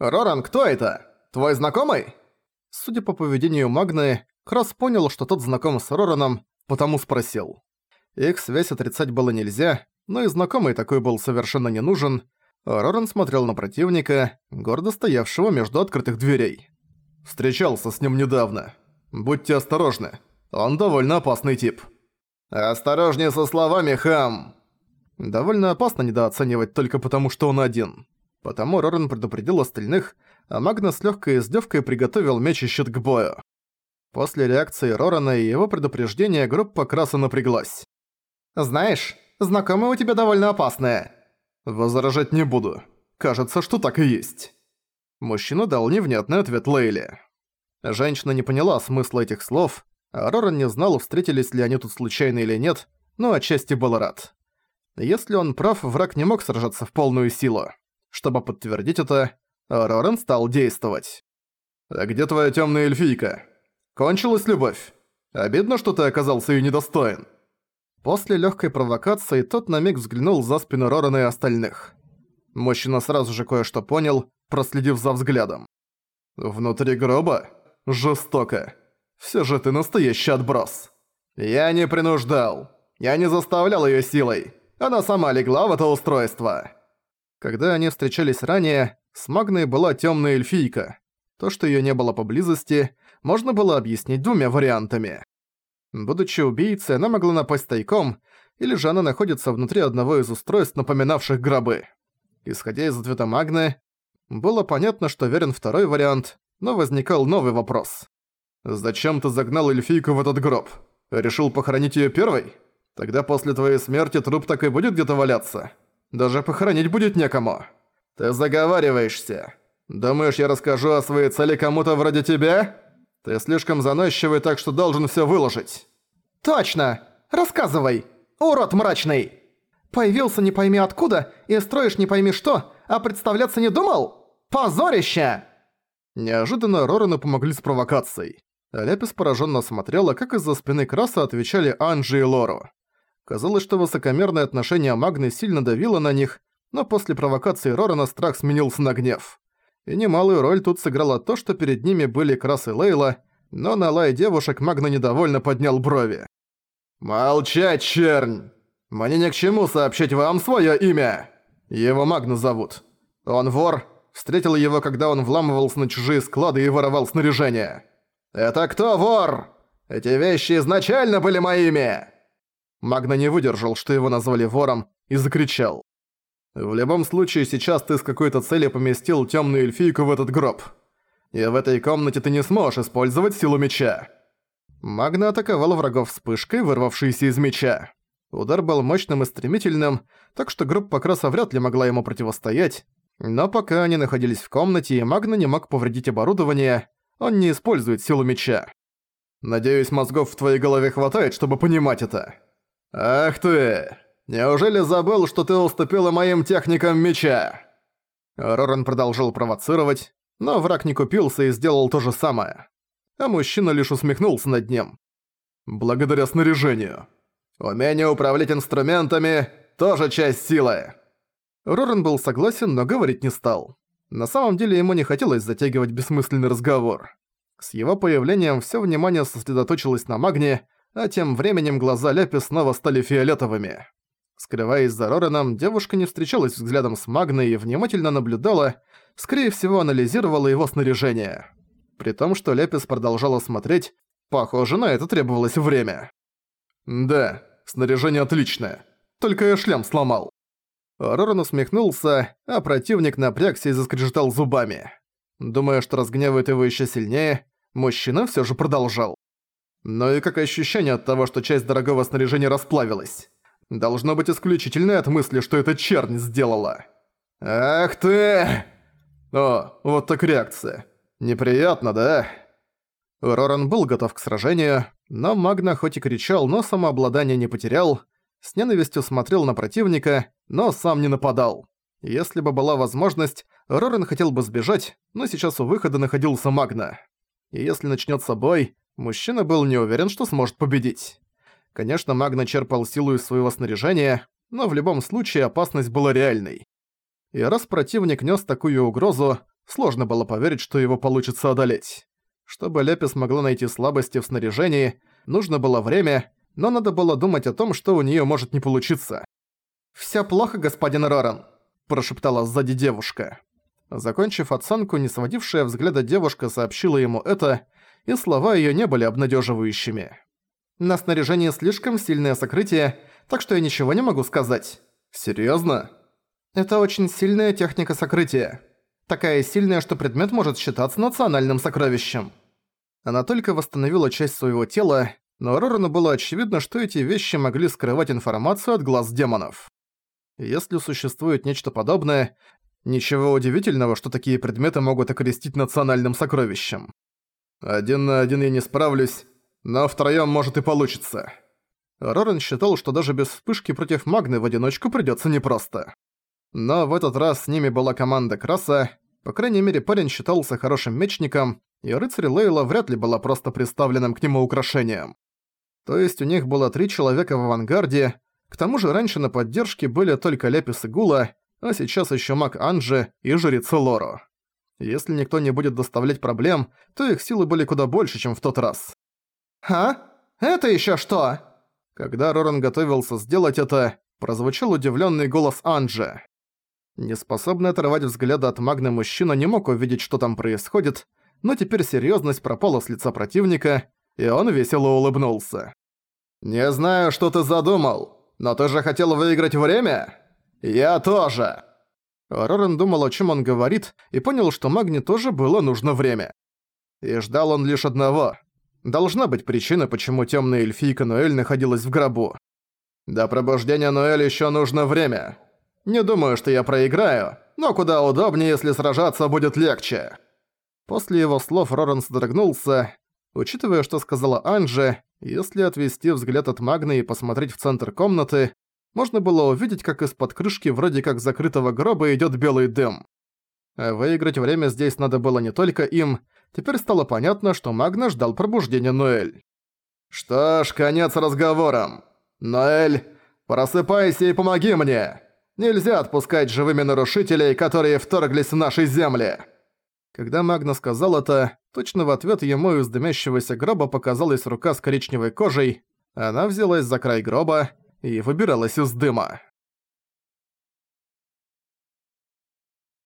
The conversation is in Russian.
«Роран, кто это? Твой знакомый?» Судя по поведению Магны, Кросс понял, что тот знаком с Рораном, потому спросил. Их связь отрицать было нельзя, но и знакомый такой был совершенно не нужен. Роран смотрел на противника, гордо стоявшего между открытых дверей. «Встречался с ним недавно. Будьте осторожны. Он довольно опасный тип». «Осторожнее со словами, хам!» Довольно опасно недооценивать только потому, что он один. Потому Роран предупредил остальных, а Магна с легкой издевкой приготовил меч и щит к бою. После реакции Рорана и его предупреждения группа Краса напряглась. «Знаешь, знакомые у тебя довольно опасные». «Возражать не буду. Кажется, что так и есть». Мужчина дал невнятный ответ Лейли. Женщина не поняла смысла этих слов, а Роран не знал, встретились ли они тут случайно или нет, но отчасти был рад. Если он прав, враг не мог сражаться в полную силу. Чтобы подтвердить это, Роран стал действовать. «А где твоя тёмная эльфийка? Кончилась любовь? Обидно, что ты оказался её недостоин». После лёгкой провокации тот на миг взглянул за спину Рорана и остальных. Мужчина сразу же кое-что понял, проследив за взглядом. «Внутри гроба? Жестоко. Всё же ты настоящий отброс». «Я не принуждал. Я не заставлял её силой. Она сама легла в это устройство». Когда они встречались ранее, с Магной была тёмная эльфийка. То, что её не было поблизости, можно было объяснить двумя вариантами. Будучи убийцей, она могла напасть тайком, или же она находится внутри одного из устройств, напоминавших гробы. Исходя из ответа Магны, было понятно, что верен второй вариант, но возникал новый вопрос. «Зачем ты загнал эльфийку в этот гроб? Решил похоронить её первой? Тогда после твоей смерти труп так и будет где-то валяться. Даже похоронить будет некому. Ты заговариваешься. Думаешь, я расскажу о своей цели кому-то вроде тебя?» Ты слишком заносчивый, так что должен всё выложить». «Точно! Рассказывай! Урод мрачный! Появился не пойми откуда и строишь не пойми что, а представляться не думал? Позорище!» Неожиданно Рорану помогли с провокацией. Ляпис поражённо смотрела, как из-за спины Краса отвечали Анджи и Лору. Казалось, что высокомерное отношение Магны сильно давило на них, но после провокации Рорана страх сменился на гнев и немалую роль тут сыграло то, что перед ними были Крас и Лейла, но на лай девушек Магна недовольно поднял брови. «Молчать, чернь! Мне ни к чему сообщить вам своё имя! Его Магна зовут. Он вор, встретил его, когда он вламывался на чужие склады и воровал снаряжение. Это кто вор? Эти вещи изначально были моими!» Магна не выдержал, что его назвали вором, и закричал. В любом случае, сейчас ты с какой-то целью поместил темную эльфийку в этот гроб. И в этой комнате ты не сможешь использовать силу меча. Магна атаковала врагов вспышкой, вырвавшейся из меча. Удар был мощным и стремительным, так что группа Краса вряд ли могла ему противостоять. Но пока они находились в комнате и Магна не мог повредить оборудование, он не использует силу меча. Надеюсь, мозгов в твоей голове хватает, чтобы понимать это. Ах ты! Неужели забыл, что ты уступила моим техникам меча?» Роран продолжил провоцировать, но враг не купился и сделал то же самое. А мужчина лишь усмехнулся над ним. «Благодаря снаряжению. Умение управлять инструментами – тоже часть силы». Роран был согласен, но говорить не стал. На самом деле ему не хотелось затягивать бессмысленный разговор. С его появлением все внимание сосредоточилось на магне, а тем временем глаза Ляпи снова стали фиолетовыми. Скрываясь за Рораном, девушка не встречалась взглядом с Магной и внимательно наблюдала, скорее всего анализировала его снаряжение. При том, что Лепис продолжала смотреть, похоже, на это требовалось время. «Да, снаряжение отличное. Только я шлем сломал». Роран усмехнулся, а противник напрягся и заскрежетал зубами. Думая, что разгневает его еще сильнее, мужчина все же продолжал. «Ну и как ощущение от того, что часть дорогого снаряжения расплавилась?» Должно быть исключительной от мысли, что это чернь сделала. «Ах ты!» О, вот так реакция. Неприятно, да? Роран был готов к сражению, но Магна хоть и кричал, но самообладание не потерял, с ненавистью смотрел на противника, но сам не нападал. Если бы была возможность, Роран хотел бы сбежать, но сейчас у выхода находился Магна. И если начнётся бой, мужчина был не уверен, что сможет победить. Конечно, Магна черпал силу из своего снаряжения, но в любом случае опасность была реальной. И раз противник нес такую угрозу, сложно было поверить, что его получится одолеть. Чтобы Лепи смогла найти слабости в снаряжении, нужно было время, но надо было думать о том, что у неё может не получиться. «Всё плохо, господин Роран», – прошептала сзади девушка. Закончив оценку, не сводившая взгляда девушка сообщила ему это, и слова её не были обнадеживающими. «На снаряжении слишком сильное сокрытие, так что я ничего не могу сказать». «Серьёзно?» «Это очень сильная техника сокрытия. Такая сильная, что предмет может считаться национальным сокровищем». Она только восстановила часть своего тела, но Рорану было очевидно, что эти вещи могли скрывать информацию от глаз демонов. Если существует нечто подобное, ничего удивительного, что такие предметы могут окрестить национальным сокровищем. Один на один я не справлюсь, но втроём может и получится. Роран считал, что даже без вспышки против Магны в одиночку придётся непросто. Но в этот раз с ними была команда Краса, по крайней мере парень считался хорошим мечником, и рыцарь Лейла вряд ли была просто представленным к нему украшением. То есть у них было три человека в авангарде, к тому же раньше на поддержке были только Лепис и Гула, а сейчас ещё маг Анджи и жрица Лоро. Если никто не будет доставлять проблем, то их силы были куда больше, чем в тот раз. «А? Это ещё что?» Когда Роран готовился сделать это, прозвучал удивлённый голос Анджи. Неспособный оторвать взгляда от магны мужчина не мог увидеть, что там происходит, но теперь серьёзность пропала с лица противника, и он весело улыбнулся. «Не знаю, что ты задумал, но ты же хотел выиграть время? Я тоже!» Рорен думал, о чем он говорит, и понял, что Магне тоже было нужно время. И ждал он лишь одного. Должна быть причина, почему темная эльфийка Ноэль находилась в гробу. До пробуждения Ноэль еще нужно время. Не думаю, что я проиграю, но куда удобнее, если сражаться будет легче. После его слов Рорен содрогнулся. Учитывая, что сказала Анже, если отвести взгляд от Магны и посмотреть в центр комнаты, можно было увидеть, как из-под крышки вроде как закрытого гроба идёт белый дым. А выиграть время здесь надо было не только им, теперь стало понятно, что Магна ждал пробуждения Ноэль. «Что ж, конец разговорам. Ноэль, просыпайся и помоги мне! Нельзя отпускать живыми нарушителей, которые вторглись в наши земли!» Когда Магна сказал это, точно в ответ ему из дымящегося гроба показалась рука с коричневой кожей, она взялась за край гроба и выбиралась из дыма.